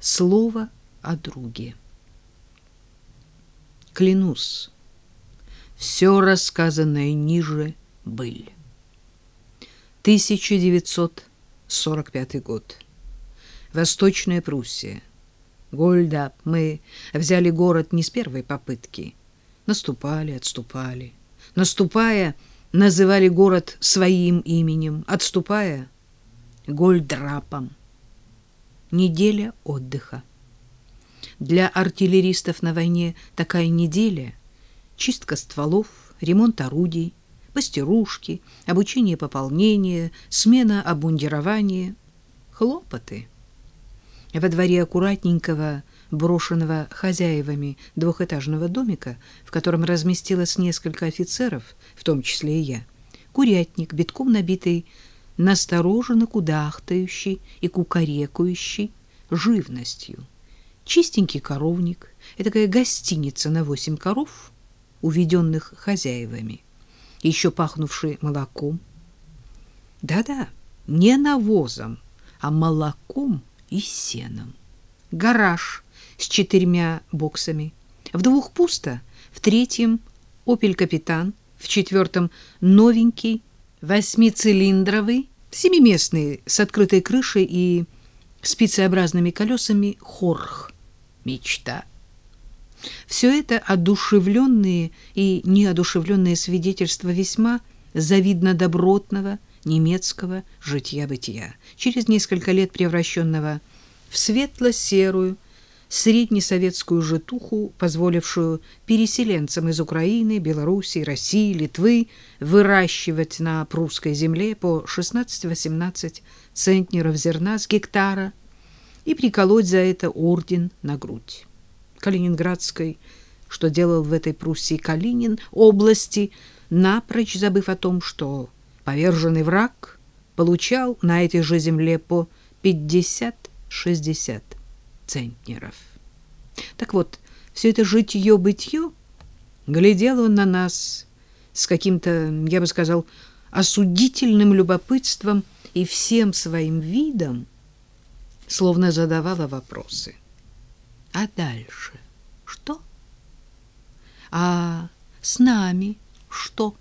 слово о друге. Клянусь, все рассказанное ниже быль. 1945 год. Восточная Пруссия. Гольдап. Мы взяли город не с первой попытки. Наступали, отступали. Наступая, называли город своим именем, отступая — Гольдрапом. Неделя отдыха. Для артиллеристов на войне такая неделя — чистка стволов, ремонт орудий, постирушки, обучение пополнения, смена обмундирования, хлопоты. Во дворе аккуратненького, брошенного хозяевами двухэтажного домика, в котором разместилось несколько офицеров, в том числе и я, курятник, битком набитый, настороженно кудахтающий и кукарекающий живностью. Чистенький коровник, такая гостиница на восемь коров, уведенных хозяевами, еще пахнувший молоком. Да-да, не навозом, а молоком и сеном. Гараж с четырьмя боксами. В двух пусто, в третьем «Опель Капитан», в четвертом новенький восьмицилиндровый, семиместный с открытой крышей и спицеобразными колесами «Хорх». Мечта. Все это одушевленные и неодушевленные свидетельства весьма завидно добротного немецкого житья-бытия, через несколько лет превращенного в светло-серую, среднесоветскую житуху, позволившую переселенцам из Украины, Белоруссии, России, Литвы выращивать на прусской земле по 16-18 центнеров зерна с гектара и приколоть за это орден на грудь. Калининградской, что делал в этой Пруссии Калинин, области, напрочь забыв о том, что поверженный враг получал на этой же земле по 50-60 центнеров. Так вот, все это житье-бытье глядел он на нас с каким-то, я бы сказал, осудительным любопытством и всем своим видом, словно задавала вопросы. А дальше что? А с нами что?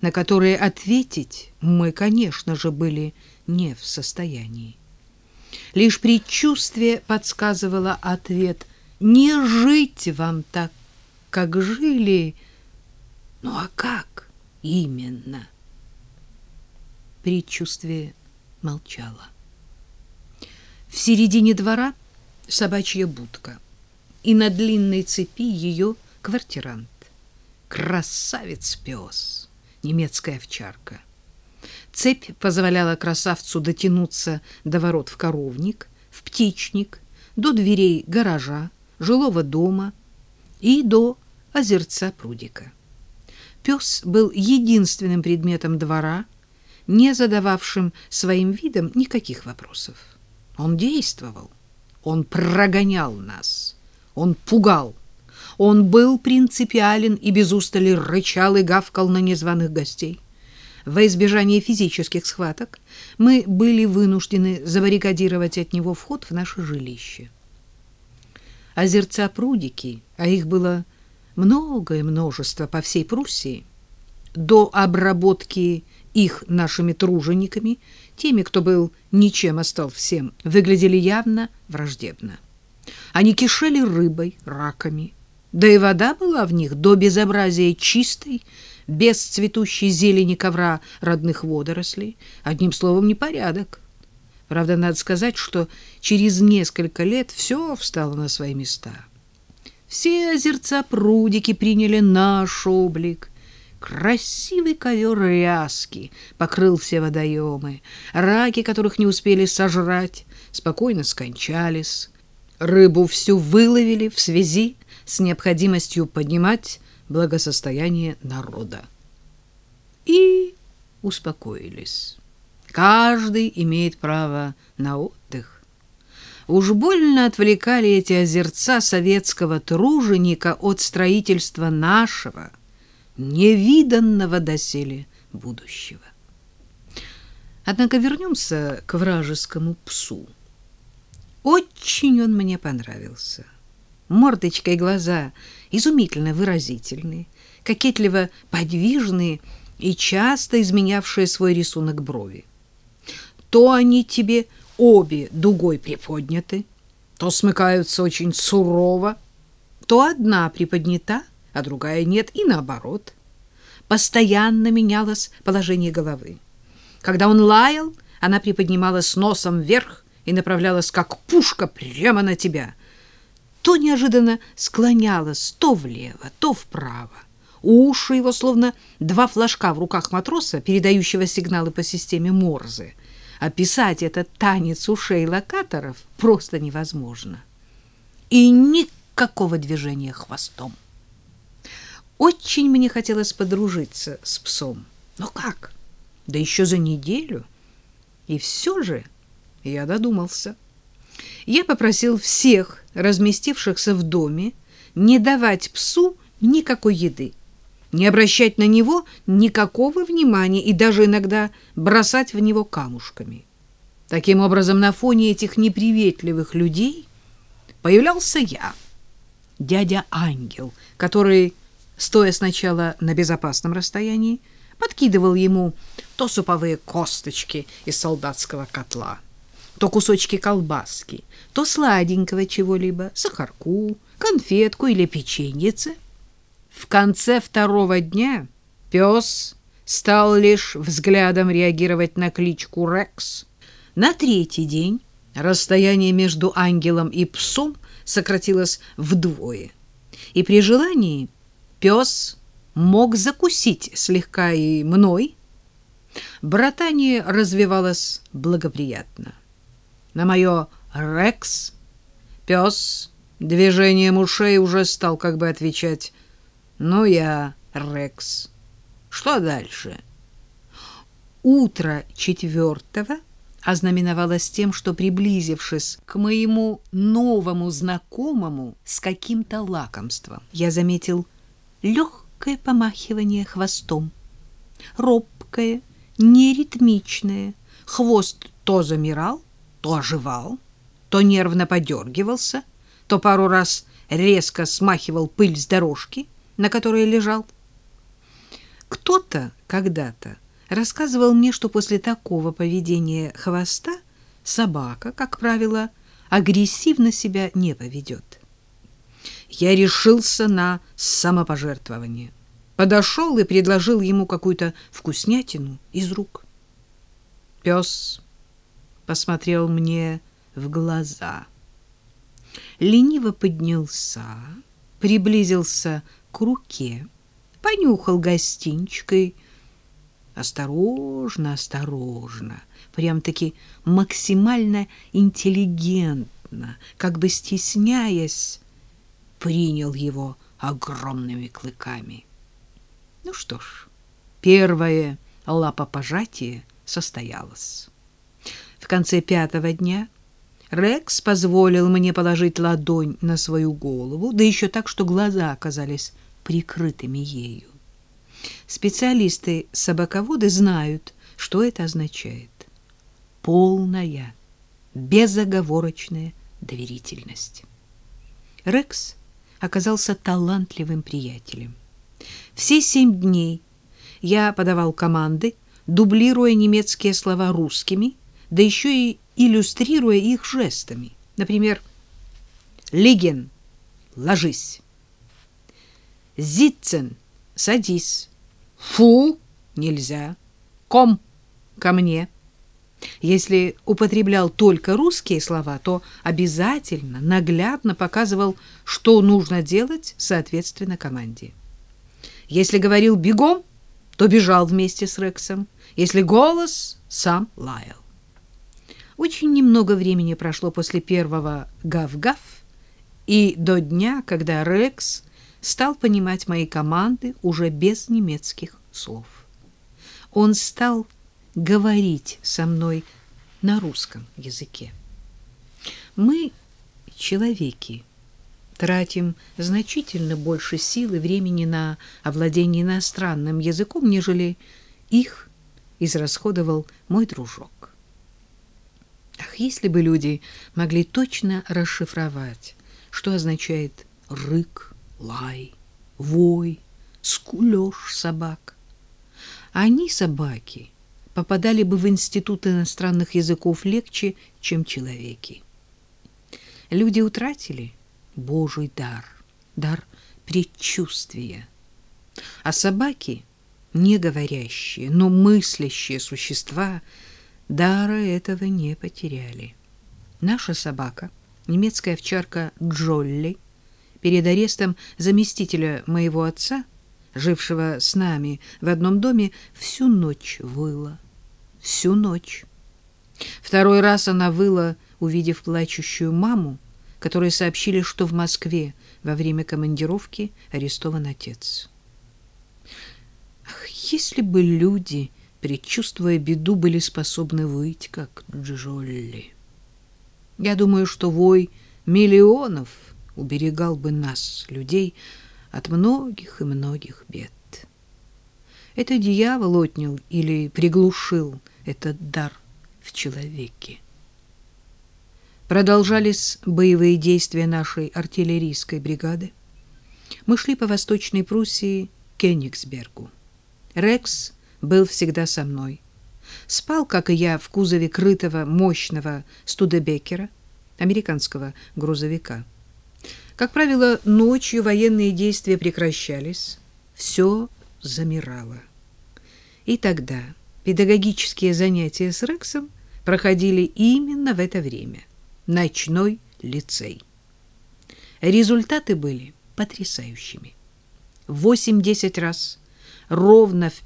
На которые ответить мы, конечно же, были не в состоянии. Лишь предчувствие подсказывало ответ «Не жить вам так, как жили». Ну а как именно? Предчувствие молчало. В середине двора собачья будка, и на длинной цепи ее квартирант. Красавец-пес, немецкая овчарка. Цепь позволяла красавцу дотянуться до ворот в коровник, в птичник, до дверей гаража, жилого дома и до озерца прудика. Пес был единственным предметом двора, не задававшим своим видом никаких вопросов. Он действовал, он прогонял нас, он пугал, он был принципиален и без устали рычал и гавкал на незваных гостей. Во избежание физических схваток мы были вынуждены забаррикадировать от него вход в наше жилище. Озерца-прудики, а их было многое множество по всей Пруссии, до обработки их нашими тружениками, теми, кто был ничем, а стал всем, выглядели явно враждебно. Они кишели рыбой, раками, да и вода была в них до безобразия чистой, без цветущей зелени ковра родных водорослей. Одним словом, непорядок. Правда, надо сказать, что через несколько лет все встало на свои места. Все озерца-прудики приняли наш облик. Красивый ковер ряски покрыл все водоемы. Раки, которых не успели сожрать, спокойно скончались. Рыбу всю выловили в связи с необходимостью поднимать благосостояние народа. И успокоились. Каждый имеет право на отдых. Уж больно отвлекали эти озерца советского труженика от строительства нашего, невиданного доселе будущего. Однако вернемся к вражескому псу. Очень он мне понравился. Мордочка и глаза изумительно выразительные, кокетливо подвижные и часто изменявшие свой рисунок брови. То они тебе обе дугой приподняты, то смыкаются очень сурово, то одна приподнята, а другая нет, и наоборот. Постоянно менялось положение головы. Когда он лаял, она приподнималась носом вверх и направлялась, как пушка, прямо на тебя. То неожиданно склонялась то влево, то вправо. Уши его, словно два флажка в руках матроса, передающего сигналы по системе Морзе. Описать этот танец ушей локаторов просто невозможно. И никакого движения хвостом. Очень мне хотелось подружиться с псом. Но как? Да еще за неделю. И все же я додумался. Я попросил всех разместившихся в доме не давать псу никакой еды, не обращать на него никакого внимания и даже иногда бросать в него камушками. Таким образом, на фоне этих неприветливых людей появлялся я, дядя Ангел, который, стоя сначала на безопасном расстоянии, подкидывал ему то суповые косточки из солдатского котла, то кусочки колбаски, то сладенького чего-либо, сахарку, конфетку или печеньице. В конце второго дня пес стал лишь взглядом реагировать на кличку Рекс. На третий день расстояние между ангелом и псом сократилось вдвое. И при желании пес мог закусить слегка и мной. Братание развивалось благоприятно. На мое «Рекс» пес движением ушей уже стал как бы отвечать «Ну я, Рекс, что дальше?» Утро четвертого ознаменовалось тем, что, приблизившись к моему новому знакомому с каким-то лакомством, я заметил легкое помахивание хвостом, робкое, неритмичное. Хвост то замирал, то оживал, то нервно подергивался, то пару раз резко смахивал пыль с дорожки, на которой лежал. Кто-то когда-то рассказывал мне, что после такого поведения хвоста собака, как правило, агрессивно себя не поведет. Я решился на самопожертвование. Подошел и предложил ему какую-то вкуснятину из рук. Пес посмотрел мне в глаза. Лениво поднялся, приблизился к руке, понюхал гостинчикой, осторожно, осторожно, прям-таки максимально интеллигентно, как бы стесняясь, принял его огромными клыками. Ну что ж, первое лапопожатие состоялось. В конце пятого дня Рекс позволил мне положить ладонь на свою голову, да еще так, что глаза оказались прикрытыми ею. Специалисты-собаководы знают, что это означает. Полная, безоговорочная доверительность. Рекс оказался талантливым приятелем. Все семь дней я подавал команды, дублируя немецкие слова русскими, да еще и иллюстрируя их жестами. Например, «Лиген, ложись», «Зитцен, садись», «Фу, нельзя», «Ком, ко мне». Если употреблял только русские слова, то обязательно наглядно показывал, что нужно делать соответственно команде. Если говорил «бегом», то бежал вместе с Рексом. Если голос, сам лаял. Очень немного времени прошло после первого гав-гав и до дня, когда Рекс стал понимать мои команды уже без немецких слов. Он стал говорить со мной на русском языке. Мы, человеки, тратим значительно больше сил и времени на овладение иностранным языком, нежели их израсходовал мой дружок. Ах, если бы люди могли точно расшифровать, что означает рык, лай, вой, скулёж собак. Они, собаки, попадали бы в институт иностранных языков легче, чем человеки. Люди утратили Божий дар, дар предчувствия. А собаки, не говорящие, но мыслящие существа, дара этого не потеряли. Наша собака, немецкая овчарка Джолли, перед арестом заместителя моего отца, жившего с нами в одном доме, всю ночь выла. Всю ночь. Второй раз она выла, увидев плачущую маму, которые сообщили, что в Москве во время командировки арестован отец. Ах, если бы люди, предчувствуя беду, были способны выйти, как Джолли. Я думаю, что вой миллионов уберегал бы нас, людей, от многих и многих бед. Это дьявол отнял или приглушил этот дар в человеке. Продолжались боевые действия нашей артиллерийской бригады. Мы шли по Восточной Пруссии к Кёнигсбергу. Рекс был всегда со мной. Спал, как и я, в кузове крытого мощного Студебекера, американского грузовика. Как правило, ночью военные действия прекращались, все замирало. И тогда педагогические занятия с Рексом проходили именно в это время. Ночной лицей. Результаты были потрясающими. Восемь-десять раз ровно в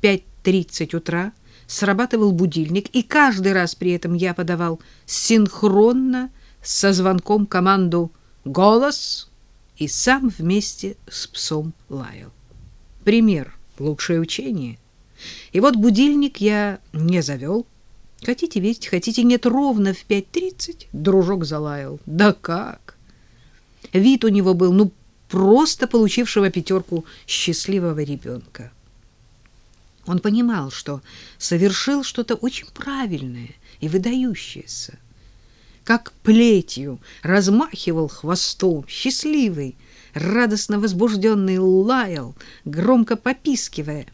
5.30 утра срабатывал будильник, и каждый раз при этом я подавал синхронно со звонком команду «Голос!» и сам вместе с псом лаял. Пример — лучшее учение. И вот будильник я не завел. Хотите верить, хотите нет, ровно в 5.30 дружок залаял. Да как! Вид у него был, ну, просто получившего пятерку счастливого ребенка. Он понимал, что совершил что-то очень правильное и выдающееся как плетью, размахивал хвостом, счастливый, радостно возбужденный лаял, громко попискивая.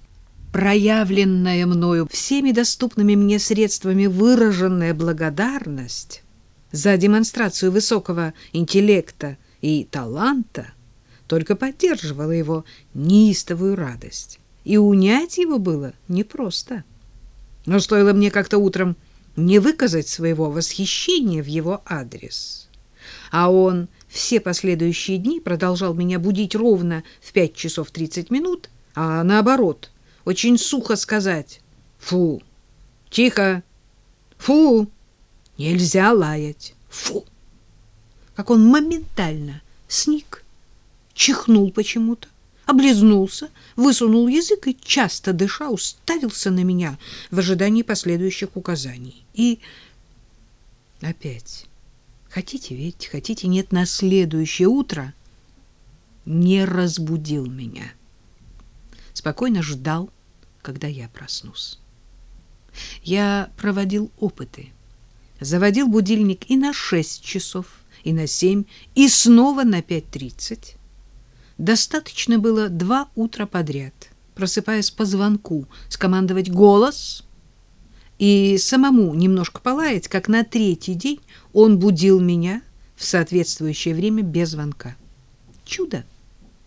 Проявленная мною всеми доступными мне средствами выраженная благодарность за демонстрацию высокого интеллекта и таланта только поддерживала его неистовую радость, и унять его было непросто. Но стоило мне как-то утром не выказать своего восхищения в его адрес. А он все последующие дни продолжал меня будить ровно в пять часов тридцать минут, а наоборот, очень сухо сказать «Фу! Тихо! Фу! Нельзя лаять! Фу!» Как он моментально сник, чихнул почему-то, облизнулся, высунул язык и, часто дыша, уставился на меня в ожидании последующих указаний. И опять, хотите верить, хотите нет, на следующее утро не разбудил меня. Спокойно ждал, когда я проснусь. Я проводил опыты. Заводил будильник и на шесть часов, и на семь, и снова на пять тридцать. Достаточно было два утра подряд, просыпаясь по звонку, скомандовать «голос» и самому немножко полаять, как на третий день он будил меня в соответствующее время без звонка. Чудо!